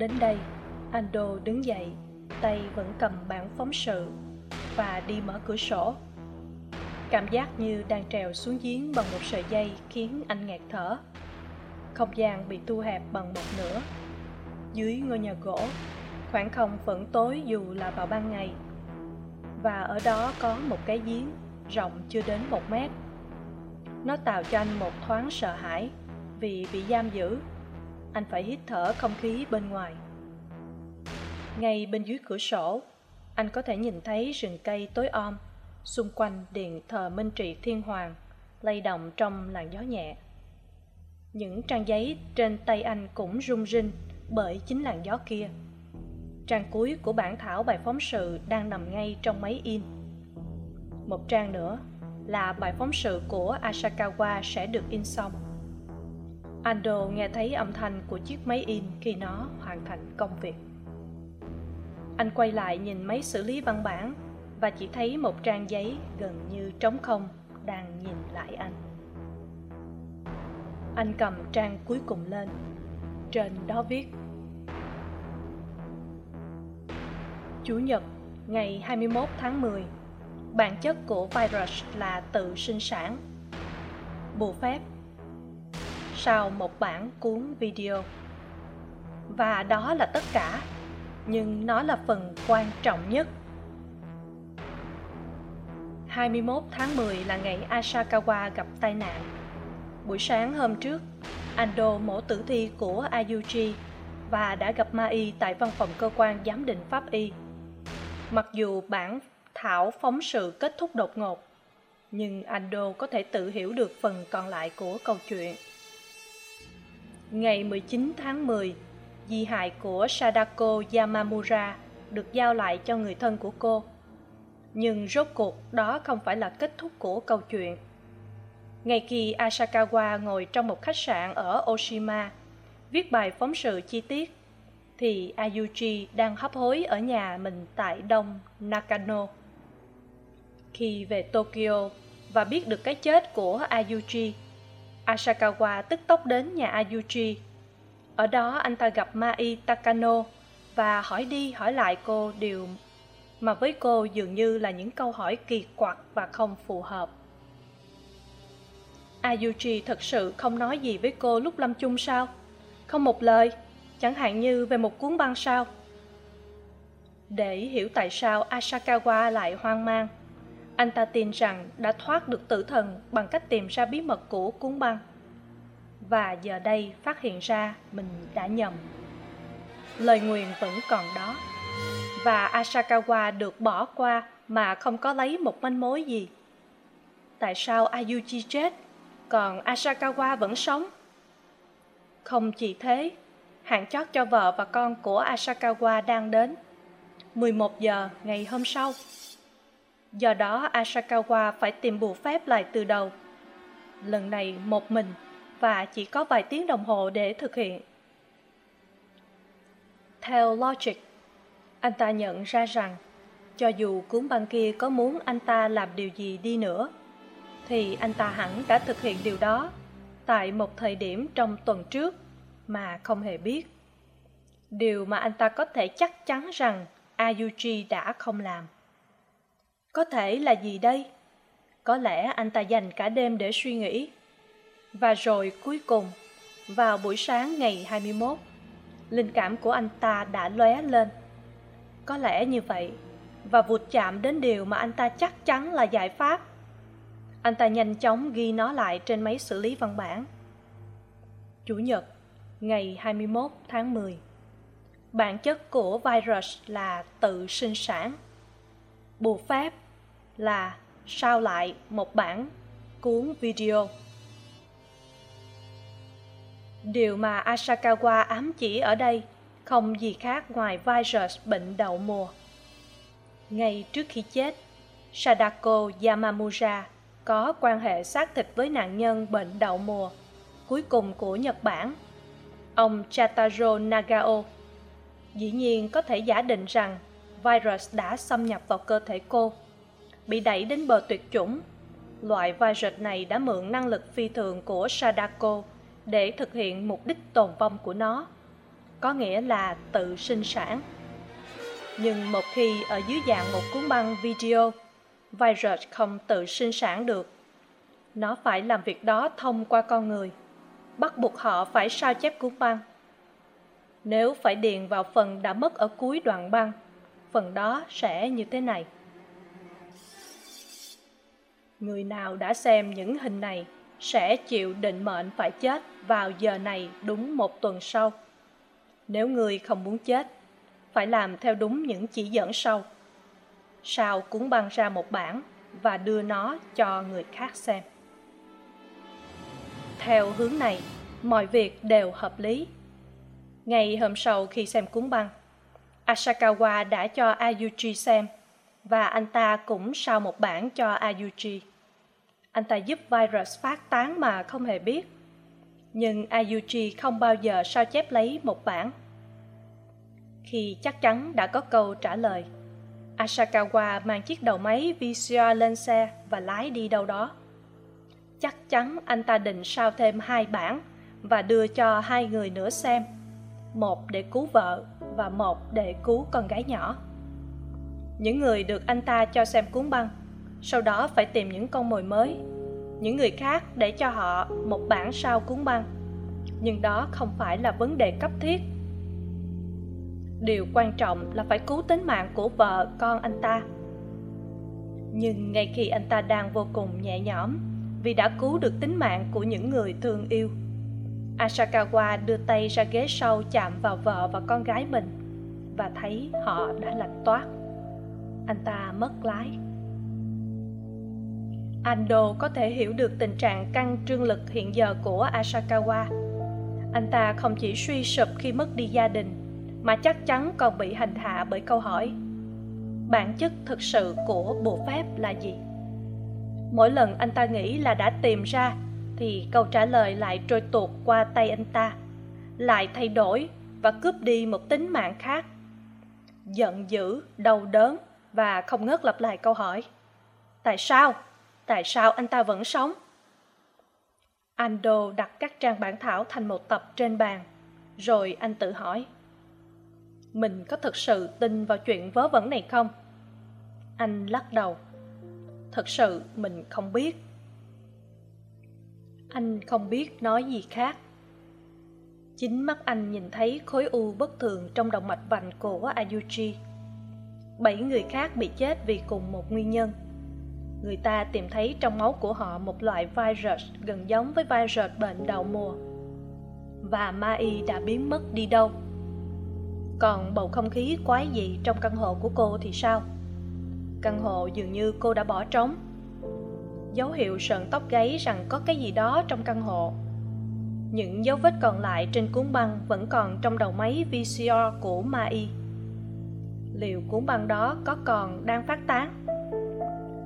đến đây, Ando đứng dậy, tay vẫn cầm bản phóng sự và đi mở cửa sổ. Cảm giác như đang trèo xuống giếng bằng một sợi dây khiến anh ngạt thở. Không gian bị thu hẹp bằng một nửa. Dưới ngôi nhà gỗ, khoảng không vẫn tối dù là vào ban ngày. Và ở đó có một cái giếng rộng chưa đến một mét. Nó tạo cho anh một thoáng sợ hãi vì bị giam giữ anh phải hít thở không khí bên ngoài. Ngay bên dưới cửa sổ, anh có thể nhìn thấy rừng cây tối om, xung quanh điện thờ minh trị thiên hoàng, lay động trong làn gió nhẹ. Những trang giấy trên tay anh cũng rung rinh bởi chính làn gió kia. Trang cuối của bản thảo bài phóng sự đang nằm ngay trong máy in. Một trang nữa là bài phóng sự của asakawa sẽ được in xong. Ando nghe thấy âm thanh của chiếc máy in khi nó hoàn thành công việc. Anh quay lại nhìn máy xử lý văn bản và chỉ thấy một trang giấy gần như trống không đang nhìn lại anh. Anh cầm trang cuối cùng lên. Trên đó viết Chủ nhật, ngày 21 tháng 10 Bản chất của virus là tự sinh sản Bù phép sau một bản cuốn video và đó là tất cả nhưng nó là phần quan trọng nhất 21 tháng 10 là ngày Asakawa gặp tai nạn. Buổi sáng hôm trước, Ando mổ tử thi của Ayuji và đã gặp Mai tại văn phòng cơ quan giám định pháp y. Mặc dù bản thảo phóng sự kết thúc đột ngột, nhưng Ando có thể tự hiểu được phần còn lại của câu chuyện. Ngày 19 tháng 10, di hại của Sadako Yamamura được giao lại cho người thân của cô. Nhưng rốt cuộc đó không phải là kết thúc của câu chuyện. Ngay khi Asakawa ngồi trong một khách sạn ở Oshima, viết bài phóng sự chi tiết, thì Ayuji đang hấp hối ở nhà mình tại đông Nakano. Khi về Tokyo và biết được cái chết của Ayuji, Asakawa tức tốc đến nhà Ayuji. Ở đó anh ta gặp Mai Takano và hỏi đi hỏi lại cô điều mà với cô dường như là những câu hỏi kỳ quặc và không phù hợp. Ayuji thật sự không nói gì với cô lúc lâm chung sao? Không một lời, chẳng hạn như về một cuốn băng sao? Để hiểu tại sao Asakawa lại hoang mang, anh ta tin rằng đã thoát được tử thần bằng cách tìm ra bí mật của cuốn băng. Và giờ đây phát hiện ra mình đã nhầm. Lời nguyền vẫn còn đó. Và asakawa được bỏ qua mà không có lấy một manh mối gì. Tại sao ayuji chết, còn asakawa vẫn sống? Không chỉ thế, hạn chót cho vợ và con của asakawa đang đến. 11 giờ ngày hôm sau do đó asakawa phải tìm bù phép lại từ đầu. Lần này một mình và chỉ có vài tiếng đồng hồ để thực hiện. Theo logic, anh ta nhận ra rằng cho dù cuốn băng kia có muốn anh ta làm điều gì đi nữa, thì anh ta hẳn đã thực hiện điều đó tại một thời điểm trong tuần trước mà không hề biết. Điều mà anh ta có thể chắc chắn rằng ayuji đã không làm có thể là gì đây? Có lẽ anh ta dành cả đêm để suy nghĩ. Và rồi cuối cùng, vào buổi sáng ngày 21 linh cảm của anh ta đã lóe lên. Có lẽ như vậy, và vụt chạm đến điều mà anh ta chắc chắn là giải pháp. Anh ta nhanh chóng ghi nó lại trên máy xử lý văn bản. Chủ nhật, ngày 21 tháng 10 bản chất của virus là tự sinh sản bù phép là sao lại một bản cuốn video? Điều mà asakawa ám chỉ ở đây không gì khác ngoài virus bệnh đậu mùa. Ngay trước khi chết, sadako yamamura có quan hệ xác thịt với nạn nhân bệnh đậu mùa, cuối cùng của nhật bản. Ông chataro nagao dĩ nhiên có thể giả định rằng virus đã xâm nhập vào cơ thể cô, bị đẩy đến bờ tuyệt chủng. Loại virus này đã mượn năng lực phi thường của sadako để thực hiện mục đích tồn vong của nó, có nghĩa là tự sinh sản. Nhưng một khi ở dưới dạng một cuốn băng video, virus không tự sinh sản được. Nó phải làm việc đó thông qua con người, bắt buộc họ phải sao chép cuốn băng. Nếu phải điền vào phần đã mất ở cuối đoạn băng phần đó sẽ như thế này. Người nào đã xem những hình này sẽ chịu định mệnh phải chết vào giờ này đúng một tuần sau. Nếu người không muốn chết, phải làm theo đúng những chỉ dẫn sau. Sau cuốn băng ra một bản và đưa nó cho người khác xem. Theo hướng này, mọi việc đều hợp lý. Ngày hôm sau khi xem cuốn băng asakawa đã cho ayuji xem, và anh ta cũng sao một bản cho ayuji anh ta giúp virus phát tán mà không hề biết, nhưng ayuji không bao giờ sao chép lấy một bản. Khi chắc chắn đã có câu trả lời asakawa mang chiếc đầu máy vcr lên xe và lái đi đâu đó. Chắc chắn anh ta định sao thêm hai bản và đưa cho hai người nữa xem một để cứu vợ và một để cứu con gái nhỏ. Những người được anh ta cho xem cuốn băng, sau đó phải tìm những con mồi mới. Những người khác để cho họ một bản sao cuốn băng, nhưng đó không phải là vấn đề cấp thiết. Điều quan trọng là phải cứu tính mạng của vợ con anh ta. Nhưng ngay khi anh ta đang vô cùng nhẹ nhõm vì đã cứu được tính mạng của những người thương yêu asakawa đưa tay ra ghế sau chạm vào vợ và con gái mình và thấy họ đã lạnh toát. Anh ta mất lái. Ando có thể hiểu được tình trạng căng trương lực hiện giờ của asakawa anh ta không chỉ suy sụp khi mất đi gia đình, mà chắc chắn còn bị hành hạ bởi câu hỏi, bản chất thực sự của bộ phép là gì? Mỗi lần anh ta nghĩ là đã tìm ra thì câu trả lời lại trôi tuột qua tay anh ta. Lại thay đổi và cướp đi một tính mạng khác. Giận dữ, đau đớn và không ngớt lặp lại câu hỏi, tại sao? Tại sao anh ta vẫn sống? Ando đặt các trang bản thảo thành một tập trên bàn, rồi anh tự hỏi, mình có thực sự tin vào chuyện vớ vẩn này không? Anh lắc đầu, thật sự mình không biết anh không biết nói gì khác. Chính mắt anh nhìn thấy khối u bất thường trong động mạch vành của ayuji. Bảy người khác bị chết vì cùng một nguyên nhân. Người ta tìm thấy trong máu của họ một loại virus gần giống với virus bệnh đậu mùa. Và mai đã biến mất đi đâu? Còn bầu không khí quái dị trong căn hộ của cô thì sao? Căn hộ dường như cô đã bỏ trống dấu hiệu sợn tóc gáy rằng có cái gì đó trong căn hộ. Những dấu vết còn lại trên cuốn băng vẫn còn trong đầu máy vcr của mai. Liệu cuốn băng đó có còn đang phát tán?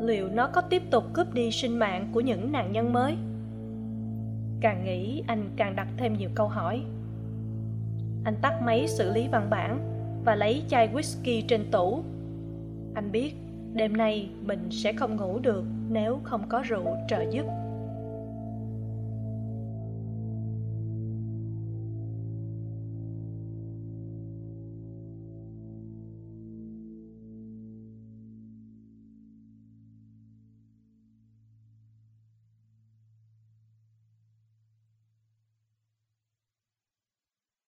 Liệu nó có tiếp tục cướp đi sinh mạng của những nạn nhân mới? Càng nghĩ, anh càng đặt thêm nhiều câu hỏi. Anh tắt máy xử lý văn bản và lấy chai whisky trên tủ. Anh biết đêm nay mình sẽ không ngủ được nếu không có rượu trợ giúp.